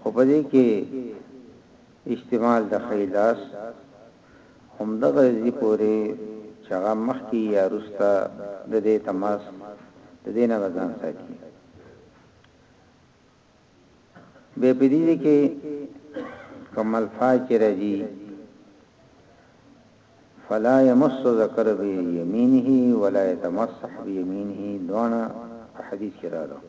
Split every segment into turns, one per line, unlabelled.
خو په دې کې احتمال د ښی لاس هم دغه ځي پورې چې هغه مخکې یا روسته د دې تماس د دې نه غزان ساتي به په دې کې کمل فاجر دي فلا يمس ذکر بيمينه ولا يتمسح بيمينه دونه حدیث کې راغلی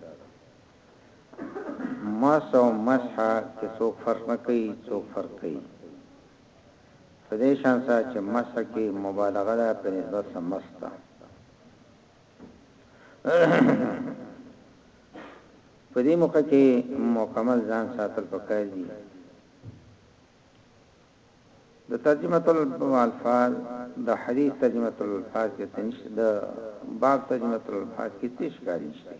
مس او مسح کې څوک فرق نه کوي څوک فرق کوي په دې شان سره چې مسح کې مبالغه ده په نسبت سره مس ته په دې موقع کې مکمل ځان ساتل پکار دي د ترجمه الالفاظ د حدیث ترجمه الالفاظ کې تنشته د باب ترجمه الالفاظ کې څه ښکار نشته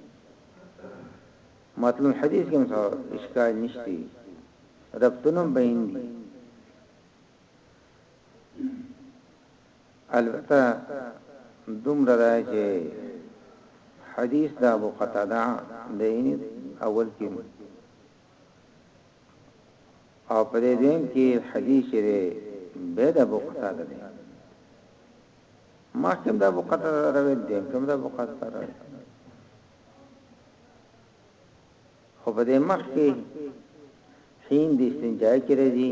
مطلب حدیث کې څه اشکال نشته ربطنم بین دي البته دومره ده چې حدیث دا ابو قتاده د اول کې او په دې دویم کې حدیث چې دی به د ابو قتاده دی مخکم د ابو قتاده راوي دیم کوم د ابو قتاده راوي خو په دې مخ کې حين د استنجا کې راځي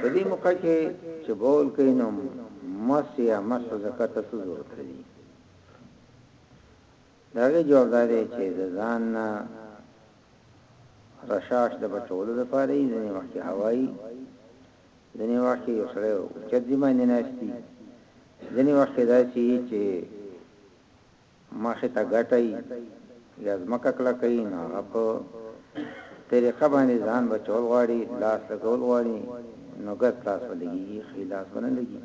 په دې موقع کې چې بول کوي نو مس یا مس زکات ته څه ضرورت لري داغه جواب دا دی چې ځان نه رشاش د بچولو لپاره یې ځنې وخت هوایی ځنې وخت یو سره چې ځمانه ناشتي ځنې وخت دا چې مخې ته ګټئ یا ځمکه کلکوي نو هغه په طریقه باندې ځان بچول غواړي لاس لګول غواړي نو ګس لاس ولګي خې لاس ونه لګي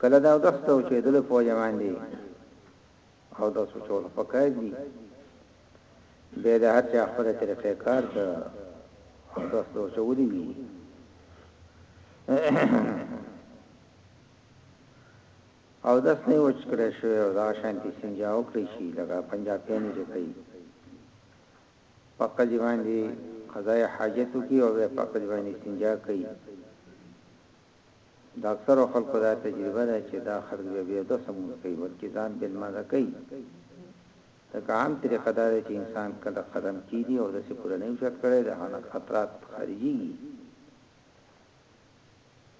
کله دا د څو چې دل په جوان دي او د څو چول په کار دي به د هر چا خپل طریقه کار ته او د څو چولي وي اودس نه وچ کړی شوی او دغه شانتې استنجا وکړی شي لکه پنجابیانی چې کوي په قضی باندې قضاء حاجت وکړي او بیا په قضی باندې استنجا کوي د اکثر خلکو دا تجربه ده چې دا خلک بیا بیا د سمون کوي ورکه ځان بل مزه کوي دا عام طریقه دا ده چې انسان کله قدم کیږي او د سپورنې چت کړي د هغه خطرات خارجي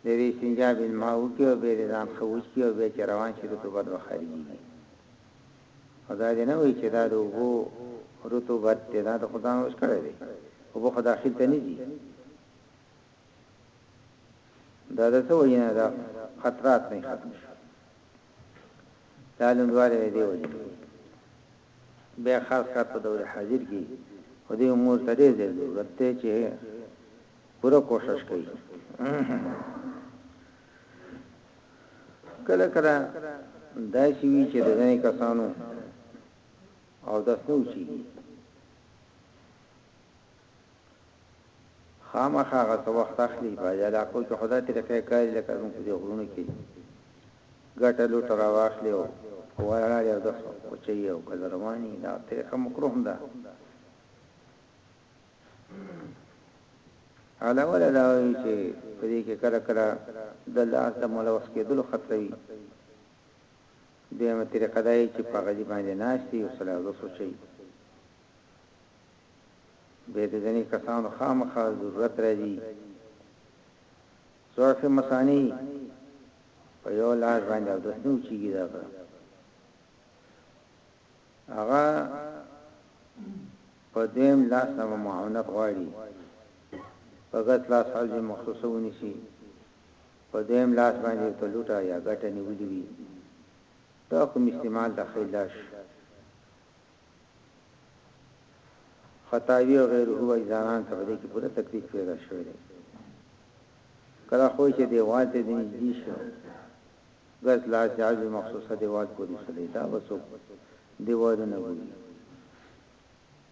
بيا به استنجا بالماء وکړي او بيا دې ځان ښه وچ کړي او بيا چې روان شي رطوبت به خارجېږي او دا دې نه وایي چې دا د اوبو رطوبت دی دا د خو ځان وچ کړی دی اوبه خو داخل ته نه ځي دا د څه وجه نه دا خطرات نه ختم شي دا لوندواله دی وجه بیا خاص کار په دور حاضر کې او دې امور ته دې ضرورت ته چې پوره کوشش کوي کله کله دا شي چې د ځینې کسانو او د څو شي خامخا غا څو وخت اخلي په علاقو کې خدای ته لکه کار لکه موږ دې غرونو کې ګټه لو تر واخلي او وایړاړي او د څو کوچي او کله رواني دا طریقه مکروه ده علاوه له دا چې په دې کې کله کله د لاس د ملوث کېدلو خطر وي دیمه طریقه دا چې په غزي باندې ناشتي او سلام رسو شي به د ځنې کسانو خامخا ضرورت راځي څوک مسانی په یو لاس باندې د سنو چیږي دا هغه په دویم لاس نه به معاونت غواړي، په ګس لاس حوزې مخصوصه ونیسي، په دویم لاس باندې ورته لوټه یا ګټه نیولي وي، د حکم استعمال ته ښی لاش، خطاوي او غیره وایي، ځانان ته په دې کې پوره تکلیف پیدا شوی دی، کله خو چې دیوال ته دې نږدې شي او. ګرد لا چې عضوي مخصوصه دېوال پورې سلې دا به څوک دېوالونه ګوري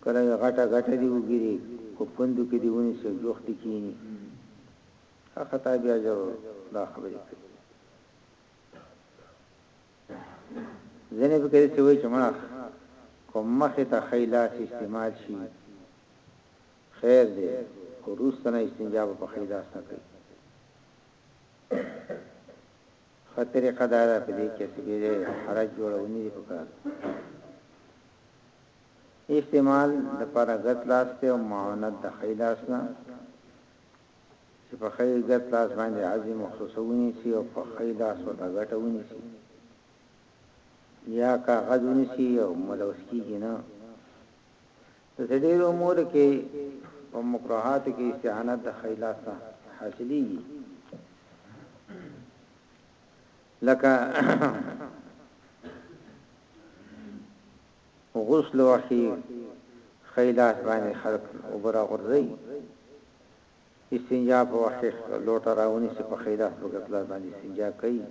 کله یې غټه غټه دی وګیری کو پندو کې دی ونی سر جوخت دی کینی خطا بیا جوړ دا خبرې کوي ځنه به کوي چې وای چې مړه کوم مخه ته خیلا استعمال شي خیر دی خو روستنه استنجا په خیلا سره کوي ښه طریقه دا ده په دې کې چې بې ځای حرج جوړول نه دي پکار استعمال د پر غت لاس ته او معاونت د خی لاس نه چې په خی غت لاس باندې عزم مخصوصونی سي او په خی لاس ورته غټونی سي یا کاغذ ونی سي او ملوث کیږي نه داسې ډېرو امورو کې په مکروهاتو کې استعانت د ښی لاس نه حاصلېږي لکه غسل وخی ښی لاس باندې خلق وبرا غورځي استنجا په وخت لوټه راونی چې په خیلاف په غتلا باندې استنجا کوي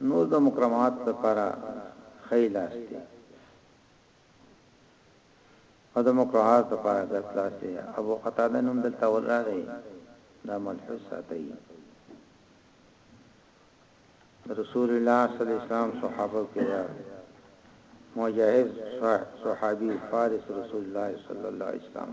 نور د مکرمات لپاره ښی لاس دی او د مکروهات لپاره ګس لاس دی ابو قتاده نوم دلته ول راغی دا ملحوظ ساتي رسول الله صلی الله علیه وسلم صحابه کې دا مجاهد صحابي فارس رسول الله صلی الله علیه وسلم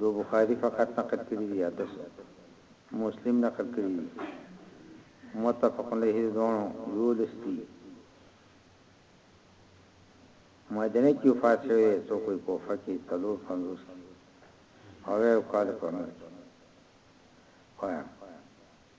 دو بخاری فقط نقل کړی دی او دو مسلم نقل کړی دی متفق علیه د دوانو یولس دی مدینه کی وفات شوی سو کوئی کوفه کی تلور پنزوس کی او یو کال په عمر کی وایم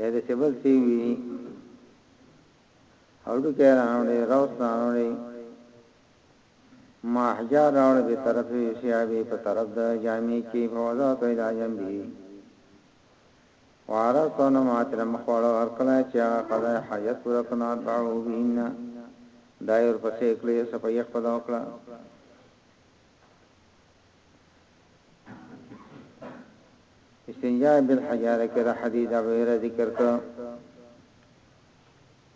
یا د سبل سی ویني هډو کې راوړې روس راوړې ما حجار راوړې په طرف شیابې په طرف د جامع کې په وضع کوي د جام به واره سونه ماتره مخوړو هر کله چې هغه قضا حاجت پر کنار باو بین دایر پسې کړې سپې خپل وکړه استنجاء بالحجاره کې د حدیث ابو هريره ذکر کړ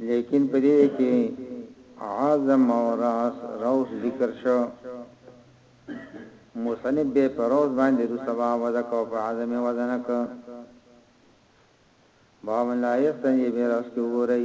لیکن په دې کې عظم او راس روس ذکر شو مصنف به پروز باندې د سبا وذک او په عظم وزنک باب لا یستنی به راس کې وګورئ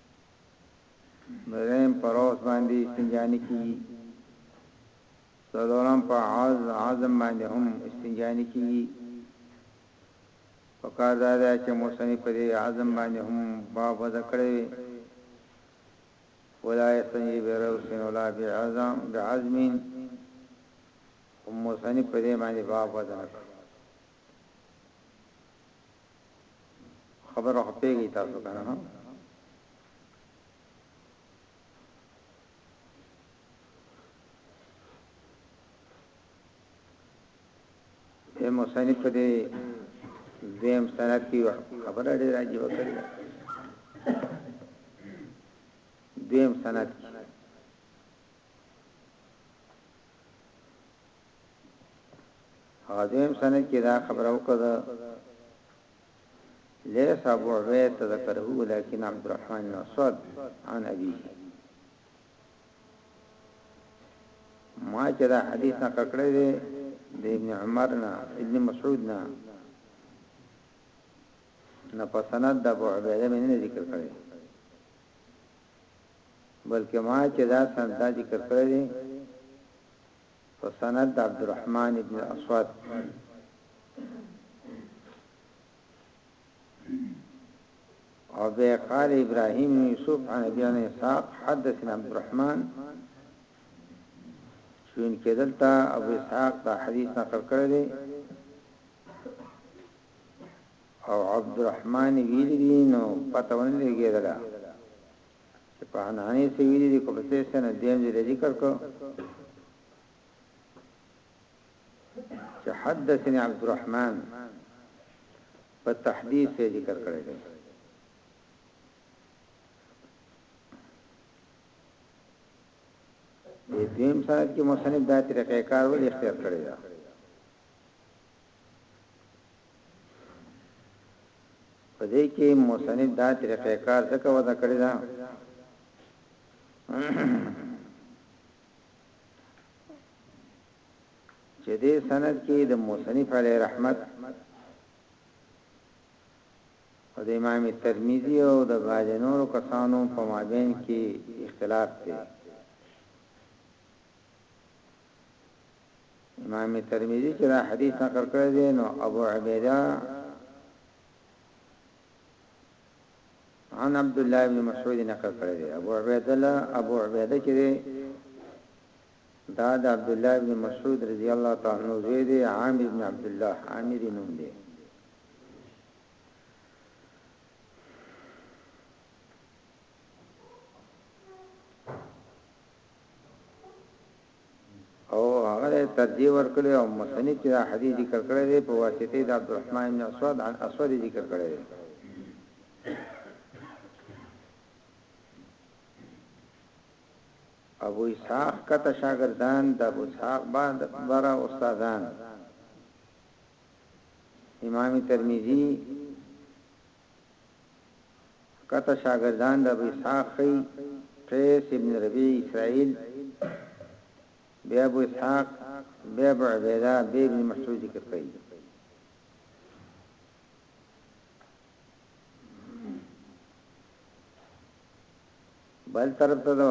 درېم پر اوس باندې استنجا نه کیږي څلورم په عزم باندې هم استنجا نه کیږي پکار دا ده چې مصنف په دې عزم باندې هم باب وضع کړی وي ولا يستنجي بروس ولا بعزم بعزم هم مصنف په دې باندې باب وضع کړی خبره خو پیږی تاسو کنه ها اے مصنف دې دیم سند کی خبره ډیر عجیب کړی دیم سند کی هغه دویم سند چې دا خبره وکړه ليس ابو عبيد تذكره لكن عبد الرحمن بن اسود عن ابيه ما چې دا حدیث نقل کړی دی د ابن عمر نه ابن مسعود نه نه په سند د ابو عبیده مې نه ذکر کړی بلکې ما چې دا سند ذکر کړی دی په سند د عبدالرحمن ابن الاسود او به قال ابراهيم يوسف عن ابي عن اسحاق حدثنا عبد الرحمن شون کېدلتا ابو اسحاق دا حدیث نقل کړی دی او عبد الرحمن ویلی دی نو پته ونه لګیدله چې په هناني څه ویلي دي کوم څه سره دیم دې ذکر کو چې حدثني عبد الرحمن په تحديث څه ذکر کړی دی دې دیم سره کې مصنف دا طریقې کار ول اختیار کړی دی په دې کې مصنف دا طریقه کار ځکه ودا کړی دا چې دې سند کې د مصنف علی رحمت او د امام ترمذی او د باج نور کسانو په مابین کې اختلاف دی امام ترمذی چې دا حدیث نقل کړی دی نو ابو عبیده عن عبد الله بن مسعود نقل کړی دی ابو عبیده لا ابو عبیده چې دی دا د عبد الله بن مسعود رضی الله تعالی عنہ زوی دی عامر بن عبد الله عامر نوم دی او هغه ته ترجیح ورکړي او مصنف چې دا حدیث ذکر کړی دی په واسطه د عبدالرحمن بن اسود عن اسود ذکر کړی دی ابو اسحاق کته شاګردان د ابو اسحاق بعد برا استادان امام ترمذی ښکته شاګردان د ابو اسحاق ښيي، قیس ابن ربیع اسرائیل، بیا ابو اسحاق، بیا ابو عبیده، بیا ابن مسعود ذکر کوي. بل طرف ته دا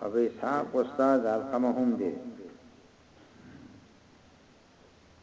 ابو اسحاق استاد علقمه هم دی.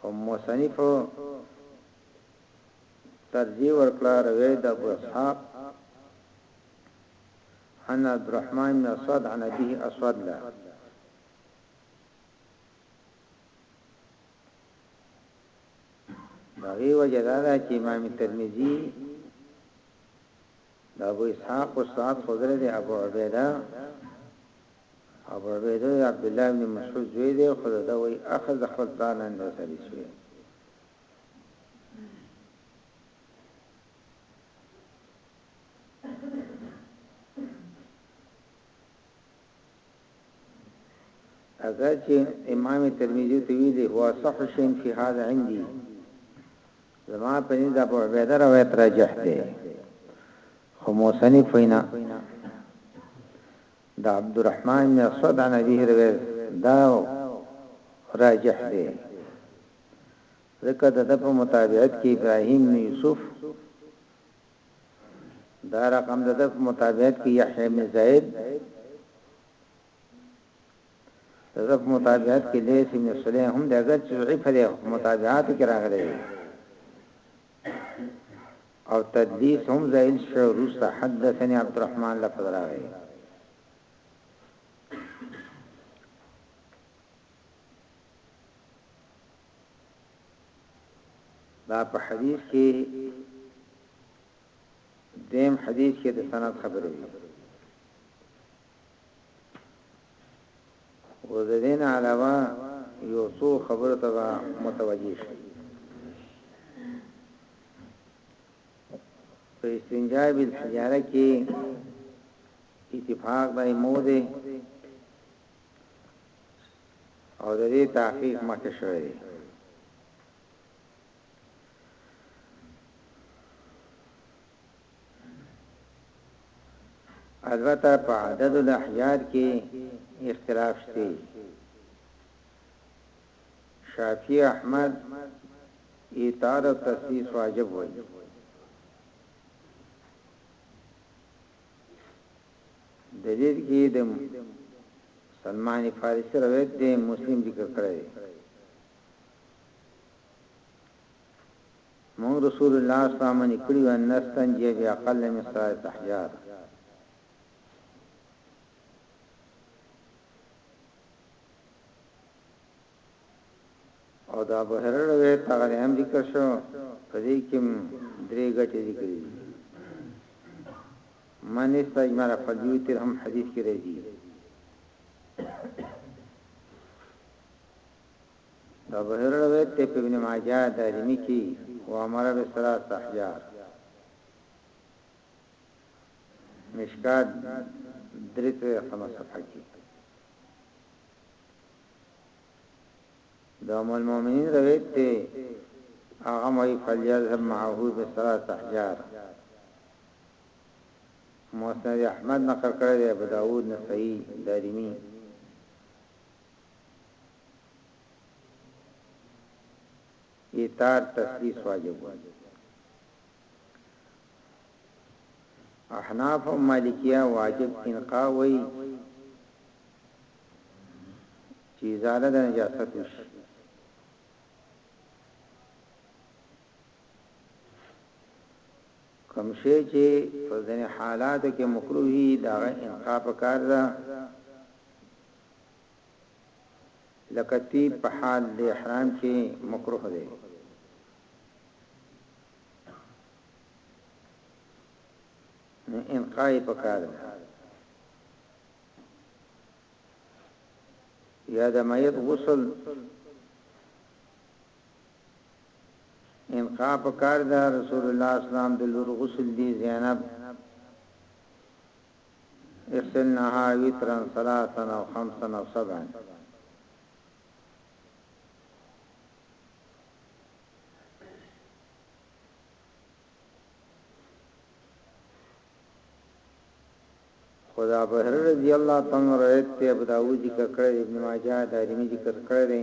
خو مصنف ترجیح ورکړه روایت د ابو اسحاق عن عبد الرحمن بن اسود عن ابيه اسود له دغه وجه دا ده چې امام ترمذی دا ابو اسحاق او صاحب خضر دی ابو عبیده ابو عبیده د عبدالله ابن مسعود زوی دی خو دده وایي اخذ د خپل پلار نه نه ثابت شوی. اگر چې امام ترمذی ته ویلي هو صح شین فی هذا عندي زما په دې د ابو عبیده روایت راجح دی خو موسنی فینا د عبدالرحمن بن اسود عن ابيه روایت دا راجح دی ځکه دده په متابعت کې ابراهيم بن يوسف دا رقم دده په متابعت کې يحيی بن زيد دده په متابعت کې ليث ابن سليم هم دی اګر چې ضعيف دی خو په متابعاتو کې راغلی دی او تدليس هم زائل شو روسته حدثني عبد الرحمن لفظ راغی دا په حدیث کې دیم حدیث کې د سند خبرې دي او د دې نه علاوه یو څو خبرو ته به متوجه شي په استنجا بالحجاره کې اتفاق د موده او د دې تحقیق مکه شوی دی البته په عدد الاحیاد کې اختلاف شته شافعی احمد ایتار او تسلیس واجب وایي دلیل کې د سلمان فارسی روایت دی مسلم ذکر کړی مونږ رسول الله صلی الله علیه وسلم منع کړي وو ان نستنجی باقل من ثلاثه احجار. او د ابو هرره روایت هغه هم ذکر شو په دې کې درې ګټې ذکر دي من استجمر فلیوتر هم حدیث کې راځي د ابو هريره روایت ته ابن ماجه دارمی کی و امر بثلاث احجار مشکات درې تر ختمه صفحه کی د ام المؤمنین روایت ته هغه مې فلیذهب معه بثلاث احجار مسند احمد نقل کړی دی ابو داوود نسائی دارمی ایثار تثلیث واجب وي احناف او مالکیه واجب انقاء وي چې ازاله د نجاست وشي کم شي چې په ځینې حالاتو کې مکروهي دا انقاء پکار ده لکه طيب په حال د احرام کي مکروه دی. نو انقاء یې پکار ده یا د میت غسل انقاء پکار ده رسول الله اسلام د لور غسل دی زینب اصلنها وترا ثلاثا او خمسا او سبعا خدا بحر رضی الله تعالی روایت ته ابو داوود ذکر کړی ابن ماجه دارمی ذکر کړی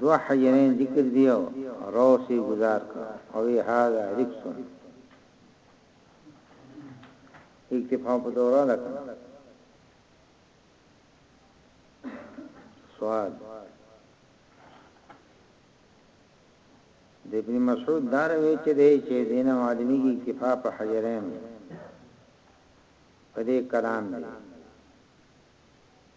دوه حجرين ذکر دي او روس يې ګذار کړ او وې هذا رکس اکتفا په دوره ده کنه سوال د ابن مسعود دار وی چې دی چې دینه معلومی کی اکتفا په حجرین په دې کلام دی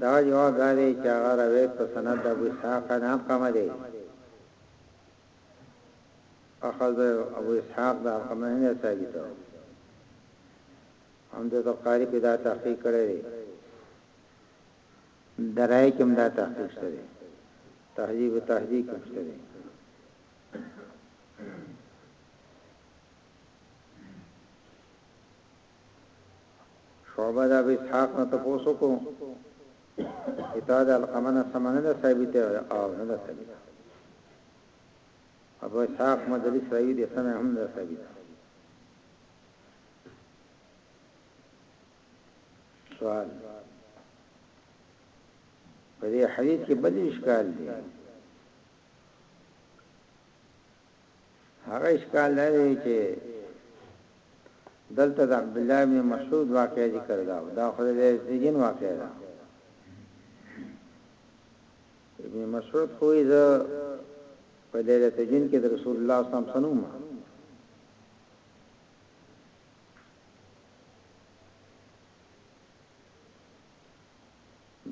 دا جواب دا دی چې هغه روایت په سند د ابو اسحاق نه القمه دی اخذ ابو اسحاق د القمه نه ثابت دی هم د قاری په دا تحقیق کړی دی درای کوم دا تحقیق شته دی تهذیب او تهذیب کوم شته دی شعبه د ابي اسحاق نه تپوس وکړو چې تا د القمه نه سمه نه ده ثابته او نه ده ثابته ابو اسحاق مدلس راوي دي سمه هم ده ثابته سوال په دې حدیث کې بل اشکال دی هغه اشکال دا دی چې دلته د عبدالله ابن مسعود واقعه ذکر ده او دا خو د سجن واقعه ده ابن مسعود خو یې زه په لیله سجن کې د رسول الله صلی الله علیه وسلم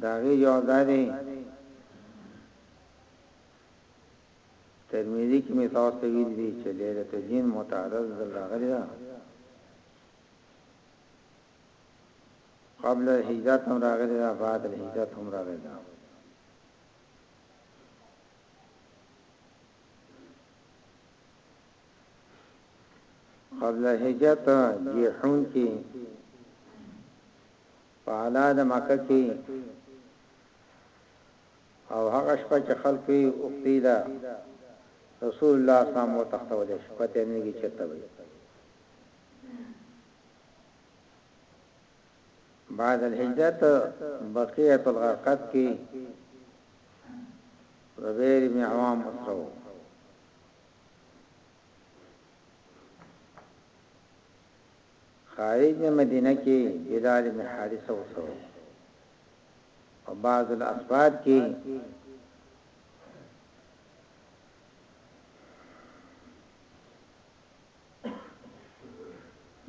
داغي جواب داري ترمذي کې مې تاسو ته ویلي دي چې لیلة الجن متعدد ځل راغلې ده، قبل الهجرت هم راغلې ده، بعد الهجرت هم راغلې ده. قبل الهجرت جیحون کې په اعلی د مکه کې او هغه شپه چې خلکو یې اوښتي ده رسول الله اسلام وتښتولې شو پته یې نه لګي چېرته به یې بعد الهجرت بقیه الغرقد کې زبیر بن عوام وسرو خارج نه مدینه کې بلال ابن حارثه وسو او بعض الاثبات کې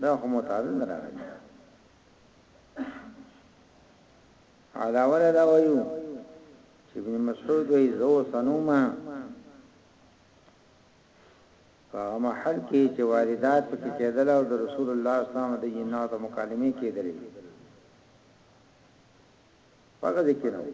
دا خو متعدد راغلی علاوه دا وایو چې ابن مسعود وی زو سنوما په هغه محل کي چي واردات پکي کېدل او د رسول الله صلی الله علیه وسلم د جناتو مکالمې کېدلې په هغه ځای کي نه وو.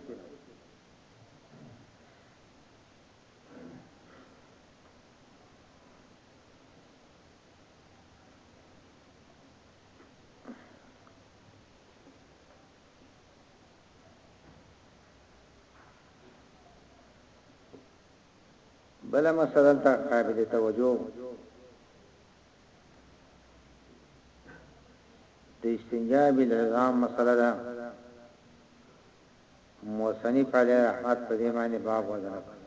بله مسله دلته قابل توجه د استنجا بالعظام مسله ده موسنی په لاره احمد په دې باندې باب وزن کړ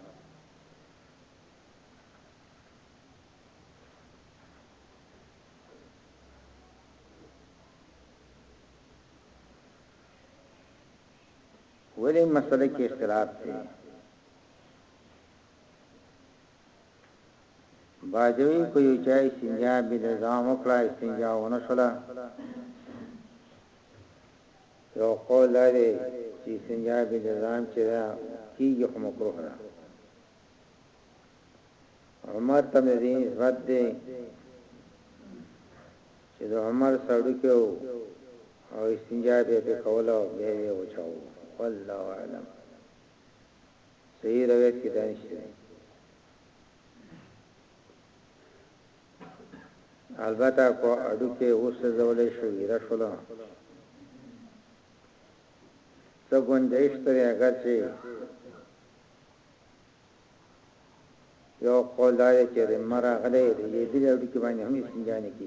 ولې مسله کې اختلاف دی باجوی که یو چا استنجا بی د زام وکړه استنجا ونه شوله یو قول لري چې استنجا بی د زام چې دا کیږي خو مکروه ده عمر تم دې نسبت دی چې د عمر سړو کې او استنجا به کوله به وچاو والله اعلم صحیح روایت کې دانش دی البته کو اډو کې اوس زولې شو ویرا شولا څه ګنجائش ترې اگر چې یو قول دا چې مرا غلې دې دې اډو کې باندې هم سنجانې کې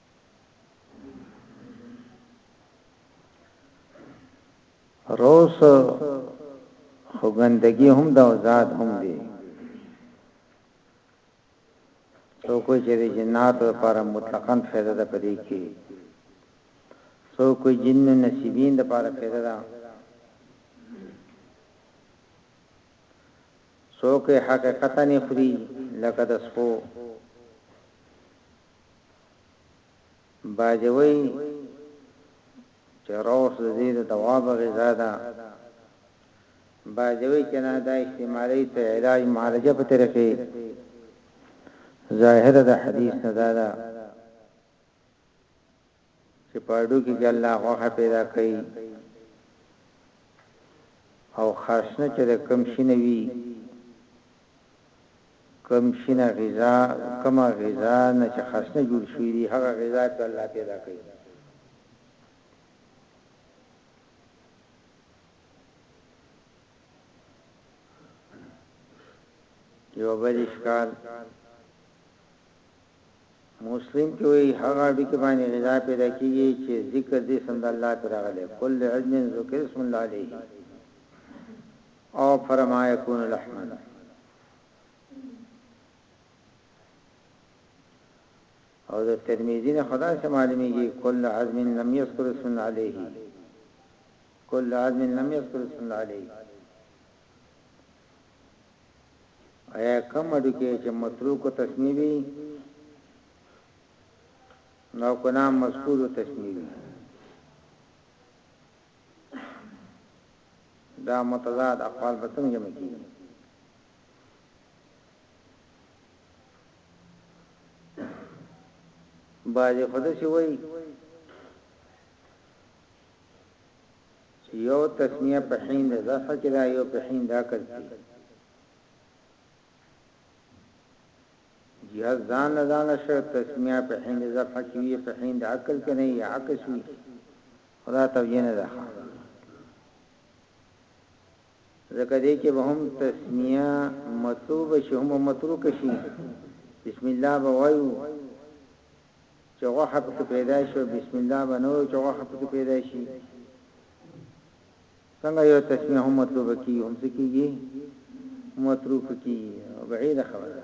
روس خو ګندګي هم دا ذات هم دي څوک چې د جنات لپاره مطلقاً فائدہ ده پدې کې څوک جن نصیبین لپاره فائدہ ده څوک حقیقتا نه خوري لکه د سپو باجوی چې روس د دې د دواب غذا ده باجوی چې نه دا استعمالي ته علاج معالجه په طریقې ظاهر د حدیث نه ده چې په هډوکي کې الله غوښه پیدا کوي او خاصنه چې د کم شي نه وي کم شنه غذا کما غذا نه چې خاصنه جوړ شوی دی هغه غذا چې الله پیدا کوي یو بل اشکال مسلم کې وایي، هغه هډوکي باندې غذا پیدا کیږي چې ذکر داسم د الله پرې راغلی، کل عظم ذکر اسم الله علیه او فر ما یکون لحما. او د ترمذی نه خدا سي معلومیږي کل عظم لم یذکر اسم الله علیه کل عظم لم یذکر اسم الله علیه ایا کم هډوکی چې متروک تسمیه وي نو کنا مذکور تسمیه وي دا متضاد اقوال به څنګه جمع کیږي باجه خدای شي وای چې یو تسنیه په حین د ضعف کې دا یو په حین د عقل کې یا ځان نه ځان شر تسمیه په حین د ضعف کې وي په حین د عقل کې نه یا عکس وي خدا توجیه نه ده ځکه دې کې به هم تسمیه مطلوب شي هم متروک شي بسم الله بوایو چې غوښه پکې پیدا شي او بسم الله به نه وایو چې غوښه پکې پیدا شي څنګه یو تسمیه هم مطلوب کیږي هم څه کیږي متروک کیږي او بعید خبره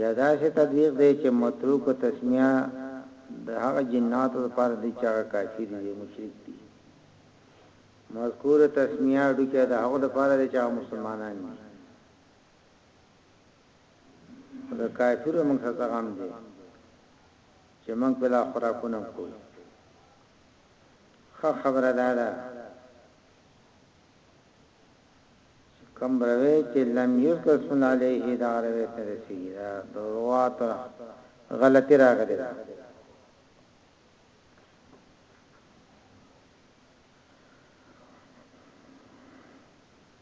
یا دا چې تدویق دی چې متروک او تسمیه د هغه جناتو لپاره دی چې هغه کافر دي مشرک دي مذکور تسمیه ډکه د هغه لپاره دی چې هغه مسلمانان دي خو د کافرو موږ ته غم دی چې موږ په لا خوراکونه کوو خه خبره ده ده کم روی چې لم یذکر سن علیه دا روی ته رسیږي دا دروات غلطی راغلی ده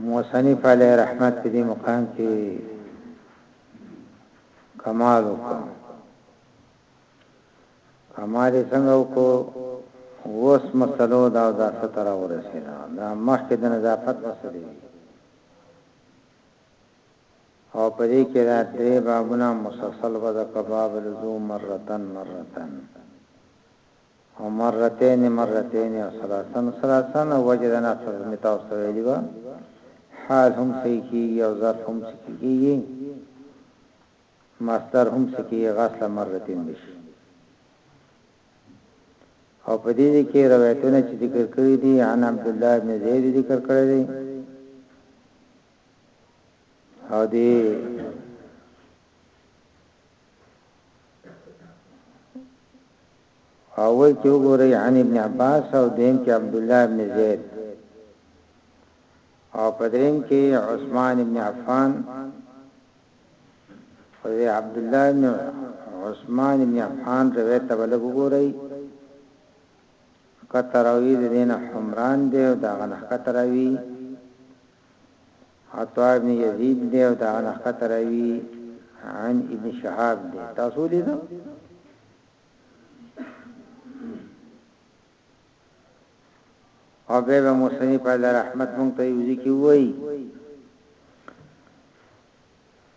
مصنف علیه رحمت په دې مقام کې کمال وکړ کمال څنګه وکړ اوس مسلو دا دا ستر ورسېنا دا مخکې د نظافت مسلې او په دې کې دا درې بابونه مسلسل ودا کباب لزوم مرتن مرتن او مرتين مرتين او ثلاثا ثلاثا او وجه د نقص د مي تاسو ته ويلي وه حال هم صحيح کيږي او ظرف هم صحيح کيږي مصدر هم صحيح کيږي غسل مرتين بشي او په دې کې روایتونه چې ذکر کړی دي عن عبد الله بن زید ذکر کړی دی او دی اول چې وګورئ عن ابن عباس او دیم کې عبد الله ابن زید او پدریم کې عثمان ابن عفان او عبد الله ابن عثمان ابن عفان روایت ته ولګ وګورئ کتراوی دینه حمران دی او دا غنه کتراوی عطاء ابن يزيد دی او د انقطه راوی عن ابن شهاب دی تاسو لیدو او به به مصنف په رحمت مونږ ته یو ذکی وای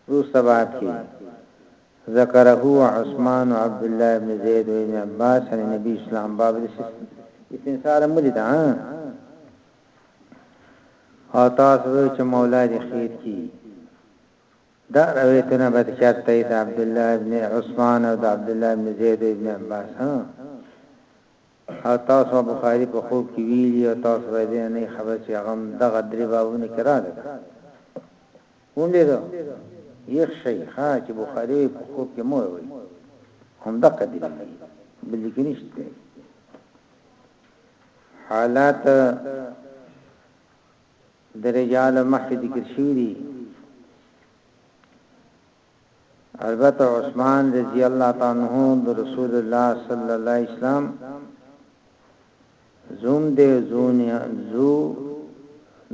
روس تبعات کی ذکره عثمان عبد الله ابن زید و ابن عباس عن النبي اسلام باب استنصار ملي ده او تاسو وی چې مولا دې خیر کی دا روایتونه به چت ته د عبد الله ابن عثمان او د عبد الله ابن زید او ابن عباس ها او تاسو بخاری په خوب کې ویلی او تاسو به دې نه خبر چې هغه دغه درې باونه کرا ده ولې ده یخ شي ها چې بخاری په خوب کې مو وي هم دغه دې بل کې نشته حالات د رجالو مخکې ذکر شوي دي البته عثمان رضی الله تعالی عنہ د رسول الله صلی الله علیه وسلم زوم دې زونیا زو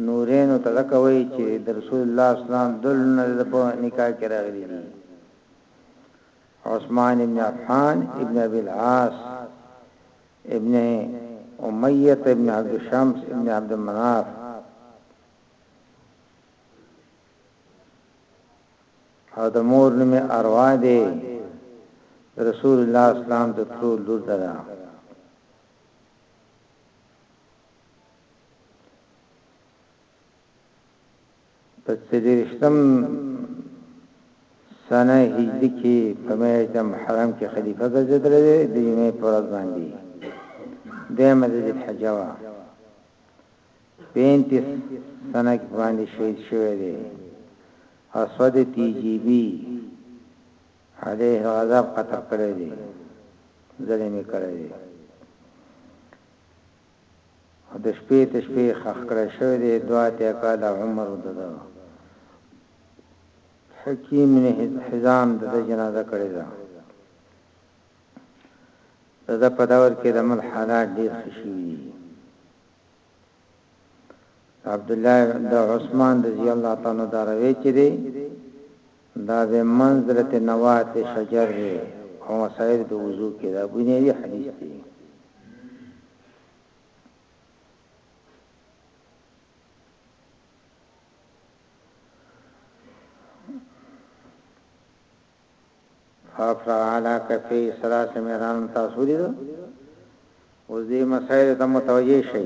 نورین او تلکوي چې د رسول الله اسلام دلنه په نکاح کې راغلي دي عثمان ابن عفان ابن ابي العاص ابن امیه ابن عبدالشمس ابن عبدالمناف او د مور نوم اروا دی رسول الله اسلام د ترو لور ده په څلوېښتم سنه هجري کي په مياشت د محرم کي خليفه ګرځېدلی دی، د جمعې په ورځ باندي دويمه د ذوالحجه وه، پنتيس سنه کي باندي شهيد شوی دی، اسود تيجيبي عليه الغضب قتل کړی دی، ظلم يې کړی دی. او د شپې تر شپې ښخ کړی شوی دی، دوه اتیا کاله عمر د ده و. حکیم بن حزام د ده جنازه کړې ده. د ده په دور کې د ملک حالات ډېر ښه شوي دي. د عبدالله د عثمان رضی الله تعالی عنه دا روایت چې دی، دا د منزلت نوات شجر دی په مسائل د وضو کې دا بنیادی حدیث دی. فافرغ علا کفی سلاس میران تاسو لیدو اوس دې مسائل ته متوجه شئ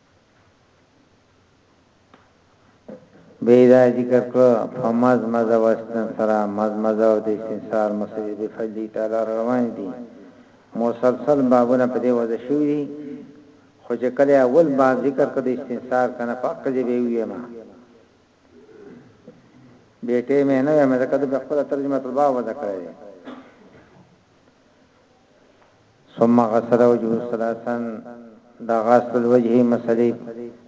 به یې دا ذکر کړ، په مز مزه و استن سره، مز مزه او د استنثار مسئلې بفضله تعالی را روانې دي، مسلسل بابونه په دې وضع شوي دي، خو چې کله یې اول باب ذکر کړ د استنثار کنه په هکله به یې ووایم. بیٹه مې نه مې ځکه د خپل ترجمه طلبه وځه کړې ثم غسل وجه ثلاثا دا غسل الوجه مسلې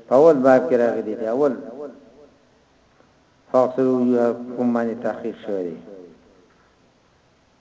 په اول باب کې راغلي دي اول فاصل وجوهكم باندې تحقیق شوی دی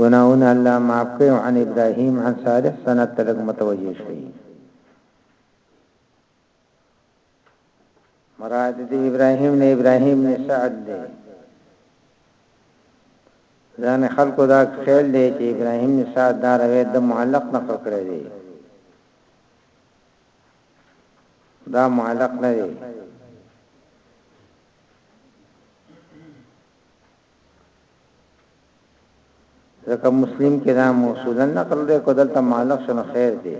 ګناهونه الله معاف کړي عن ابراهيم عن صالح سند تلک متوجه شي مراد دې ابراهيم نه ابراهيم نه سعد دې ځان خلکو دا خیال دی چې ابراهيم نه سعد دا روي د معلق نقل کړی دی دا معلق نه دی ځکه مسلم کې دا موصولا نقل دی کو دلته معلق شنو خیر دی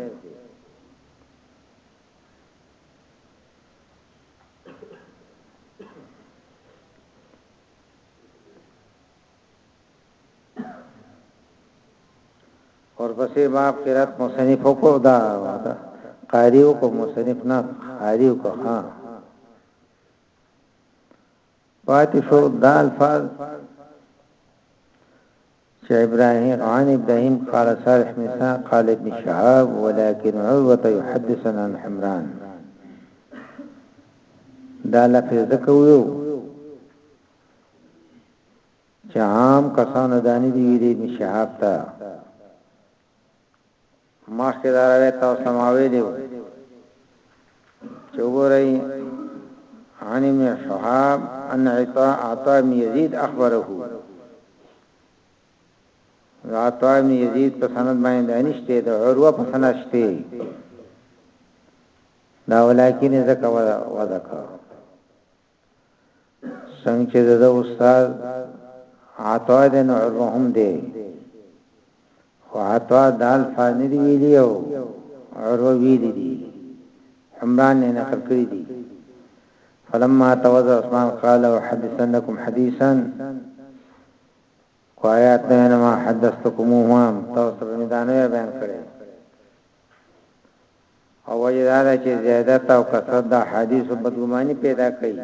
اور پسې باب قرات مصنف کو دا قاریو کو مصنف نه قاریو کو ها پاتې شو دا الفاظ چې ابراهيم عن ابراهيم قال صالح مسا قال ابن شهاب ولكن عروه يحدثنا عن حمران دا لفظ ذکر ویو چې عام کسانو دا نه دی ویلي ابن شهاب ته مخکې دا راوی تاسو سماوي دی چې وګورئ عن ابن شهاب ان عطاء عطاء بن يزيد اخبره عطاء بن يزيد په سند باندې انشته د عروه په سند شته دا ولکه نه زکه وذکر څنګه چې د استاد عطا د نو هم دی خو عطا دال فانر ویلی او عرو ویلی دی عمران نه نقل کړی دی فلما توزع عثمان قال وحدثنكم حديثا قایات نه ما حدثتكموهم تاسو په میدانو بیان کړی او وجه دا ده چې زیادت او کثرت د حدیث بدګماني پیدا کوي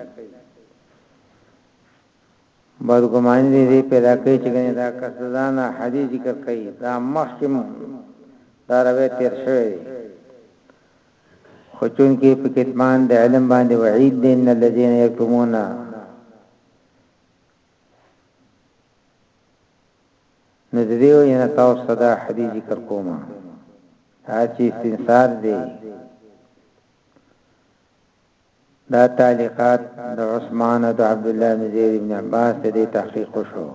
بدګماني دې پیدا کوي چې ګنې دا کسدان حدیث ذکر کوي دا مخکم دا روي تیر شوی خو چون کې په کتمان د علم باندې وعید دې ان الذين يكتمون نو د دې وجې نه تاسو ته دا حدیث ذکر کوم دا چې استنصار دی دا تعلیقات د عثمان او د عبد الله بن زید ابن عباس ته د تحقیق شو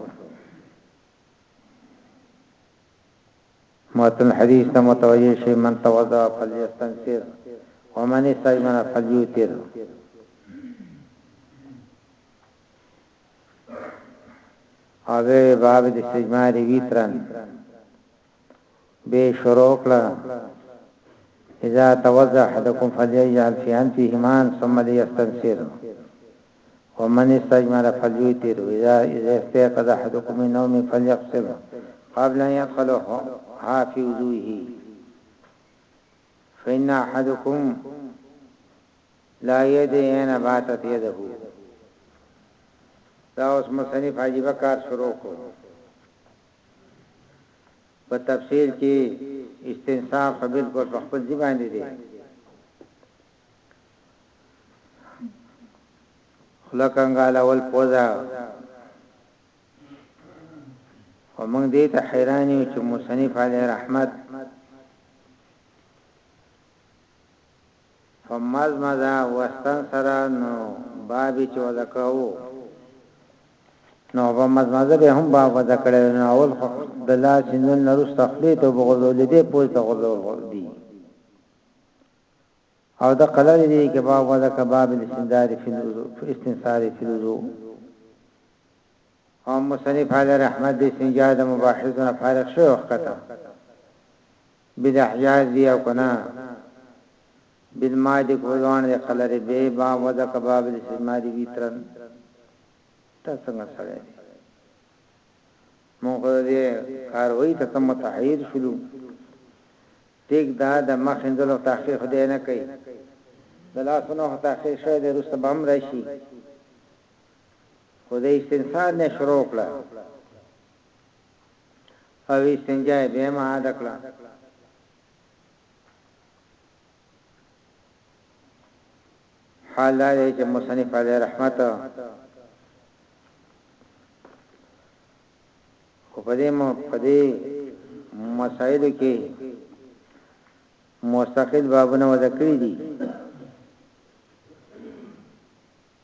متن حدیث ته متوجه شي من توضا فلیستنصر ومن استجمل فلیوتر او باب د استجمار ویتران به شروع اذا توزع احدكم فليجعل في انفه مان ثم ليستنسر ومن استجمر فليوتر اذا اذا استيقظ احدكم من نومه فليغسل قبل ان يدخل في وضوئه فان احدكم لا يد اين باتت يده دا اوس مصنف عجيبه کار شروع کو په تفسیر کې استنصاف خبيل کو په خپل ځی باندې دي خلقنګال اول پوزا ومنګ دې ته حیران یو چې مصنف علی رحمت په مز مزه وستن سره نو باب یې چې وده کاوه نو په مز مزه به هم باب وده کړی نو اول خو د لاس سیندون نه روسته خلی ته وغورځولې بیا پوز ته غورځول دي او د قلل دي کې باب وده کباب د سنداري فلوزو استنصاري فلوزو هم مصنف علی رحمت د استنجا د مباحثو نه فارغ شوی وخکته بالاحجاز دی او کنا بالماء د کوزوان د قلر به با وضع کباب الاستجماع دی ویترن تا څنګه سره دی مونږ دې کاروي ته کوم تحریر شلو ټیک دا د مخندلو تحقیق دی نه کوي د لاسونو تحقیق شوی د رسته بم راشي خو د استنثار نه شروع کړه او استنجا یې بیا معاده کړه. حال دا دی چې مصنف علیه رحمت خو په دې په دې مسایلو کې مستقل بابونه وضع کړي دي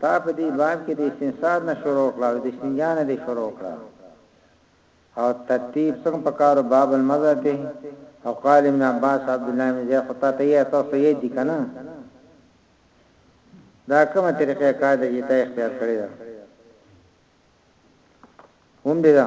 تا په دې باب کې د استنصار نه شروع کړه او د شنګانه دې شروع کړه او ترتیب څنګه پکارو باب المزه ته او قال ابن عباس عبد الله بن زید خطا ته یې تاسو یې دي کنه دا کومه طریقه کار دی چې تا اختیار کړی دا هم دی دا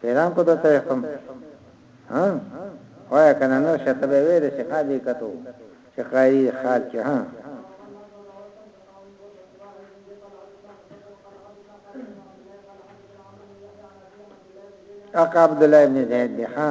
پیران کو درته اخم ها وای کنه نو شته به وې د شقا دی کتو شقای خال کې ها اقا عبد الله ابن زید دی ها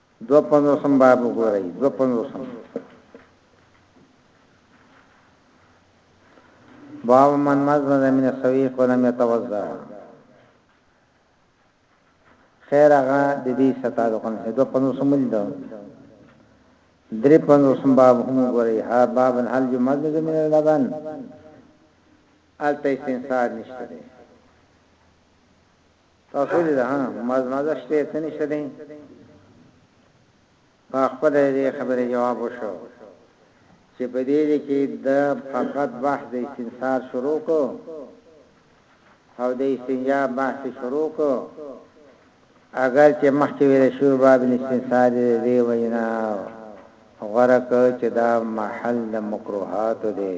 دوه پنځوسم باب وګورئ دوه پنځوسم باب من مزمز من السويق ولم يتوضا خیر هغه د دې ستاره کوم چې دوه پنځوسم ملد درې پنځوسم باب هم وګورئ ها باب هل جو مزمز من اللبن الته استنصار نشته تاسو دې ها مز مزه شته ته نشته دي په خپل دې خبرې جواب وشو چې په دې کې د فقط بحث د استنصار شروع کو او د استنجا بحث شروع کو اگر چې مخکې ویل شو باب استنصار دې وینا غره کو چې دا محل د مکروهات دی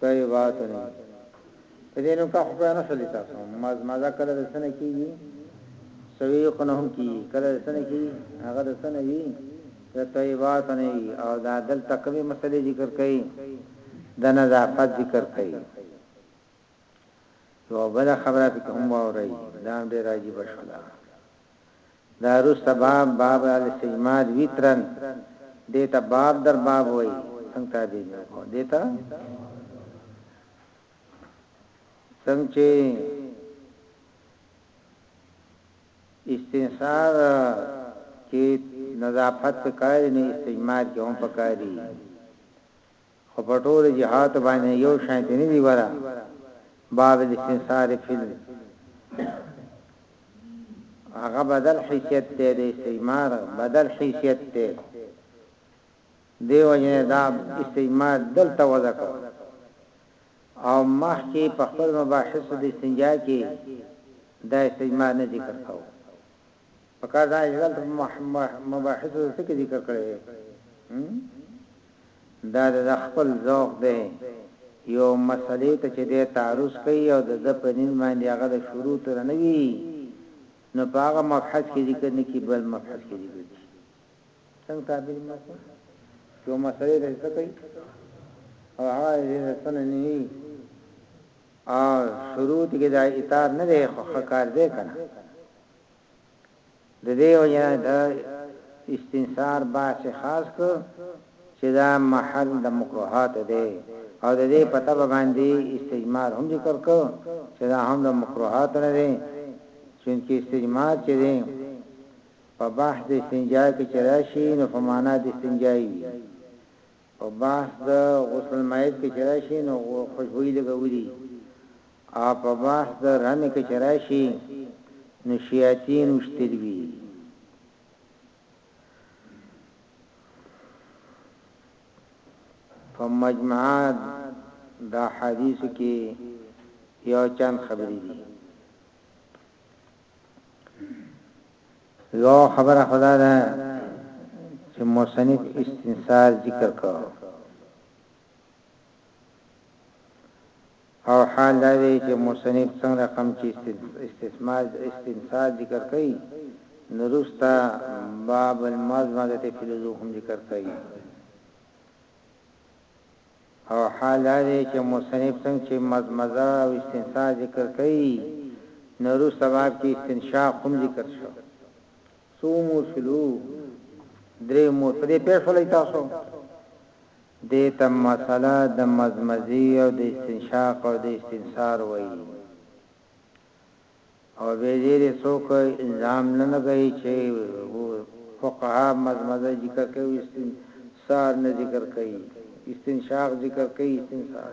کوي بات نهي په دې نو کا خو په نه شلي تاسو مز مزه کله د سنه کیږي سوي قنهم کی کله د سنه کی هغه د سنه وی د طیبات نه وی او دا دل تکمه مسلې ذکر کړي د نظافت ذکر کړي یو بل خبره په کوم ووري دا ډیر عجیب شولا دا وروسته باب، باب الاستجماد وترا، دې ته باب در باب وایي، څنګه تعبیر یې وکړو، دې ته څنګه چې استنصار کې نظافت پکاري نه استجماد کې هم پکاري خو په ټولو جهاتو باندې یو شانتې نه دي وره باب الاستنصار فی هغه بدل حیثیت ته د استعمار بدل حیثیت ته دیو جن دا استعمار دلته وځکو او مخ کې په خپل مباحث د استنجا کې دا استعمار نه ذکر کاو پکار دا چې دلته مباحثو ته څه ذکر کړی دی دا د خپل ذوق دی یو مسلې ته چې د تعرض کوي او د په نن باندې هغه د شروع تر نه وی نو په هغه مبحث کې ذکر نه کی بل مبحث کې ذکر کی څنګه تعبیر مو یو مسلې ته څه کوي او هغه یې څنګه نه وی او شروع کې دا اطاعت نه دی خو خکار دی کنه ددې وجه نه د استنصار بحث یې خاص کړ چې دا محل د مکروهاتو دی او ددې په تبع باندې استجمار هم ذکر کړ چې دا هم د مکروهاتو نه دی چونکه استجمار چې دی په بحث د استنجا کې چې راشي نو په معنا د استنجا وي په بحث د غسل الميت کې چې راشي نو خوشبويي لګولي او په بحث د رمې کې چې راشي نو شياطين وشتل وي په مجمعات دا حدیث کې یو چند خبرې دي یو خبره خدا ده چې مصنف استنصار ذکر کړ او حال دا دی چې مصنف څنګه رقم چې استثمار استنصار ذکر کړي نورستا باب المزمزه فی الوضو هم ذکر کړي او حال دا دی چې مصنف څنګه چې مضمضه او استنثار ذکر کړي نو وروسته باب کې استنشاق هم ذکر شو څو مو شلو درې مو په دې پېښ ولای تاسو دې ته مسله د مضمضي او د استنشاق او د استنثار وایي او بې دې دې څوک الزام نه لګوي چې فقهاء مزمزه ذکر کوي او استنثار نه ذکر کوي، استنشاق ذکر کوي استنثار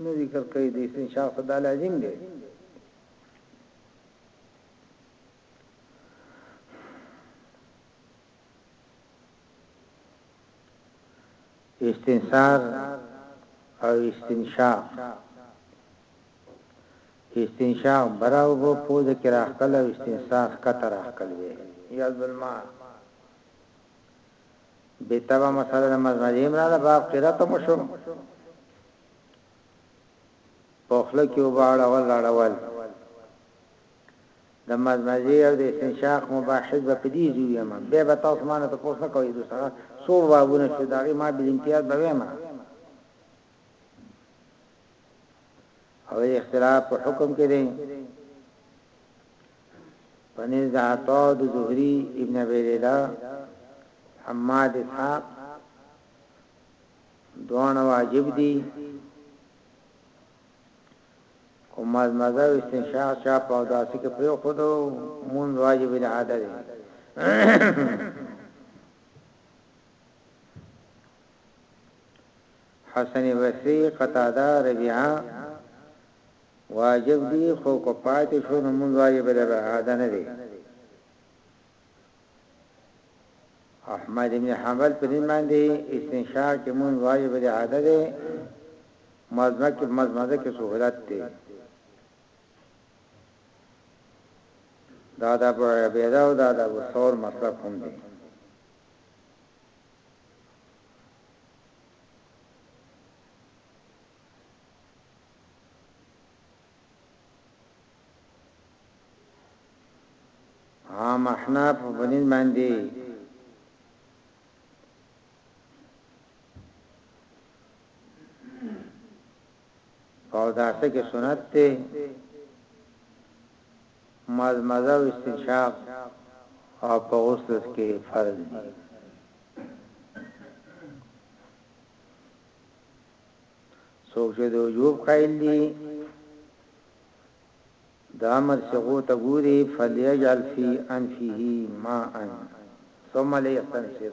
نه ذکر کوي، د استنشاق څخه دا لازم دی. استنثار او استنشاق. چې استنشاق بره اوبه پوزه کې راخکل او استنثار ښکته راخکل وي. یاد الماء بې تبع مسله د مزمزې منا ده باب قرات مو شو په خله کې اوبه اړول راړول د مزمزې او د استنشاق مباحث به په دې ځو یم به به تاسو مانه ته پوښتنه کوي د سره څو بابونه شو دا غي ما بل امتیاز به ما او اختلاف په حکم کې دی پنځ د عطا د زهري ابن ابي ليلى حماد اسحاق دوان واجب دي کوم مزه استنشاق چا په داسې کې پر خود مون واجب نه عاده دي حسن بصري، قتاده، ربيعه واجب دي خو که پاتې شو نو مونځ واجب دی بل عاده نه دی. احمد ابن حنبل په دين باندې استنشاق کې مونځ واجب دی عاده دی مزمه کې مزمزه کې سهولت دی. دا د ابو عبيده او دا د ابو ثور مسلک هم دی. عام احناف په بنین باندې او دا څه کې سنت ته مضمضه او استنشاق او په غسل کې فرض دي څوک چې د وجوب قائل دي دا امر څنګه ته ګوري فليجعل في انفه ماء ثم ليستنصر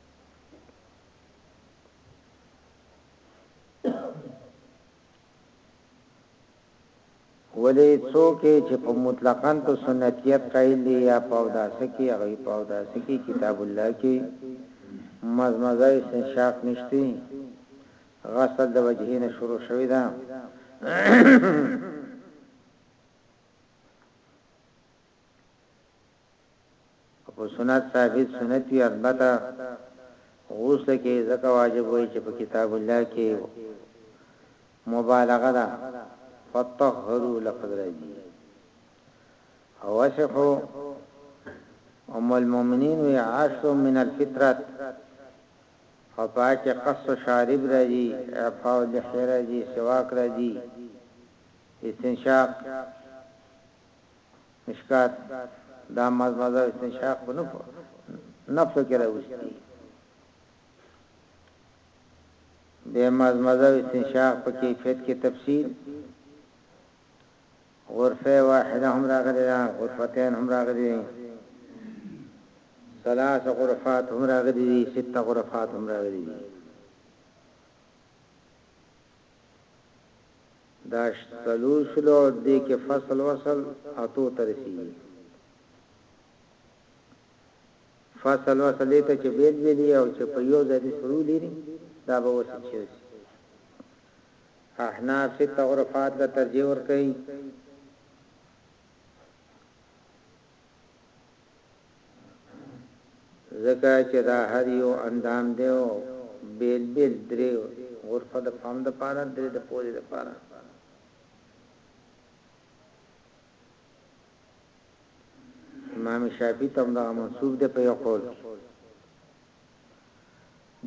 ولې څوک چې په مطلقاً په سنتیت قائل دی یا په اوداسه کې هغه په اوداسه کې کتاب الله کې مزمزه استنشاق نشتی غسل د وجهینه شروع شوی دا او په سنت ثابت سنت وی البته غسل کې ځکه واجب وای چې په کتاب الله کې مبالغه ده فطهروا لفظ راځي او وصفو ام المؤمنین وی عاشت من الفطرت فپاک قص شارب راځي عفاو لحیه راځي سواک راځي استنشاق مشکات دا مزمزه او استنشاق په نفو نفلو کې راوستي د مزمزه او استنشاق په کیفیت کې تفصیل غرفه واحده هم راغلي ده غرفتين هم راغلي دي ثلاث غرفات هم راغلي دي ست غرفات هم راغلي دي دا څلور شلو دې کې فصل وصل اتو ته رسیږي فصل وصل دې ته چې بیل بیل او چې په یو ځای دې شروع لري دا به وصل شي احناف چې تعرفات له ترجیح ور کوي ځکه چې دا هر يو اندام دی او بېل بېل درې غرفه د فم د پاره درې د پوزې د پاره امام شافعي تم دا منصوب دی په یو قول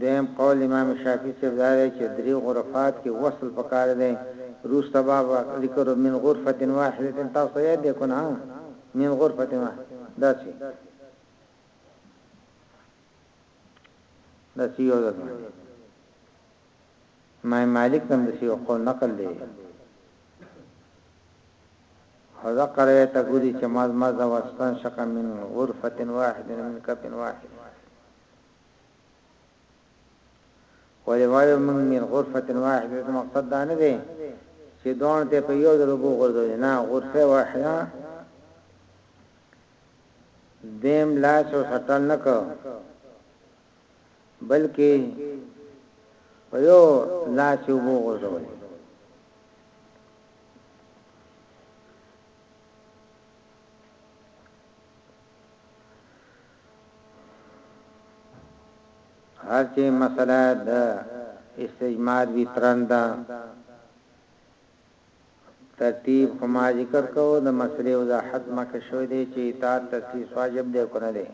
دویم قول امام شافعی صاحب دا دی چه دری غرفات کی غسل پکار دی روسته باب ذکرو من غرفت واحدت تاسو ته یاد دی کنه ها من غرفت واحد داسی داسی یو ځل باندې امام مالک نم دسی یو قول نقل دی هغه قرية ته ګوري چې مزمزه واستنشق من غرفة واحد من کف واحد ولې وايو موږ من غرفة واحده مقصد دا نه دی چې دوه ته په یو ځل وبو غورځول نه غرفه واحده دیم لاس او سټل نکو بلکې په یو لاس یې اوبه وغورځولې. هر چې مسله د استجمار وی ترنده ترتیب خو ما ذکر کوو د مسلې وضاحت مکه شوی دی چې اطاعت تخصیص واجب دی کنه دی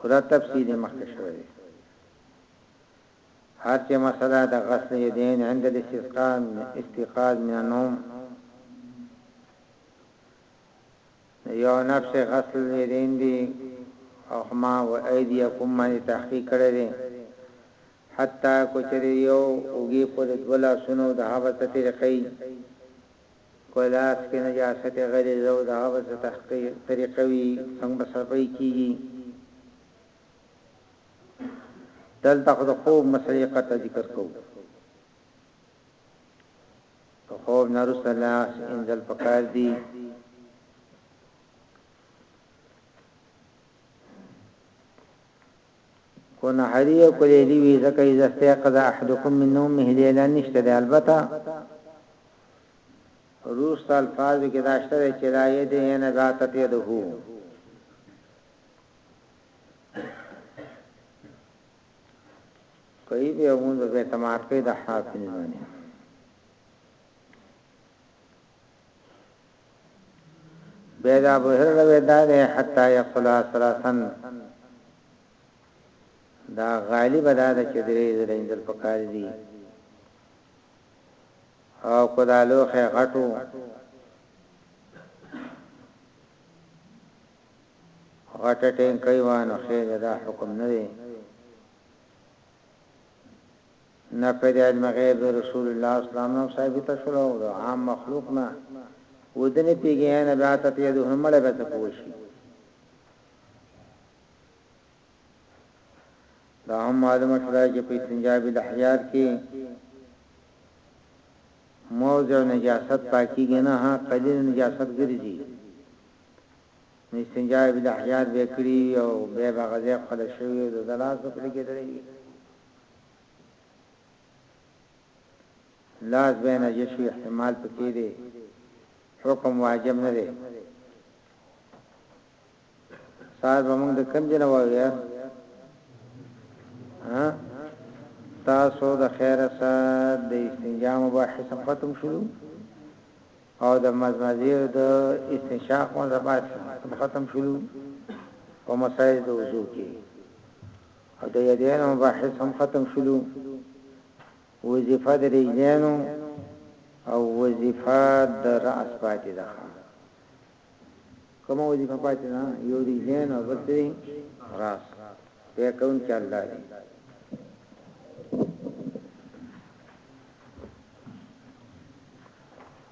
پورا تفصیل مخکې شوی دی هر چې مسله د غسل یدین عند الاستسقاء استيقاظ من النوم یو نفس غسل یدین دی او ما و ایدیکم من تحقیق کړی دی حتی که چېرې د یو اوږې پورې دوه لاسونه او د هغه څه طریقه وي، که لاس کې نجاست غلیظ او د هغه څه تحقیق طریقه وي، څنګه به صفايي کېږي؟ دلته خو د خوب مسئلې قطعاً ذکر کوو. د خوب نه وروسته لاس اینځل پکار دي. کو نهاری او کو لیلی وی ځکه اذا استيقظ احدكم من نومه لیلا نشته دی البته روست الفاظ کې داشته دی چې لا ید ینه باتت یده کوي به موږ به تمات کې د حافظ باندې بیا د ابو هرره روایت دا دی حتا یقول ثلاثن دا غالب دا د چې درې زره اندل پکار دي او کدالو خې غټو غټه ټینګ کوي وانه خې دا حکم نه دی نفی د علم غیب د رسول الله صلی الله علیه وسلم نه ثابته شوله او د عام مخلوق نه ودنه پیږی نه بعثت یدهن مړه به څه پوه شي دا هم معلومه شوله چې په استنجا بالاحیات کې موضع نجاست پاکیږي نه ها قلیل نجاست ګرځي استنجا بالاحیات به کړی او به غزه خلک شوی د دلاس په لګیدلی لاس به یې نجس وي احتمال پکې دی حکم واجب نه دی ساز به موږ د کم جن وایو ها تاسو د خیر سره د استنجا مباحث ختم شو او د مزمزه د استنشاق مباحث ختم شو په مسائل د وضو کې او د یدینو مباحث هم ختم شلو وظیفه د رجلینو او وظیفه د رأس پاتې ده کومه وظیفه پاتې ده یو رجلین او بل څه راس په کون کې الله دی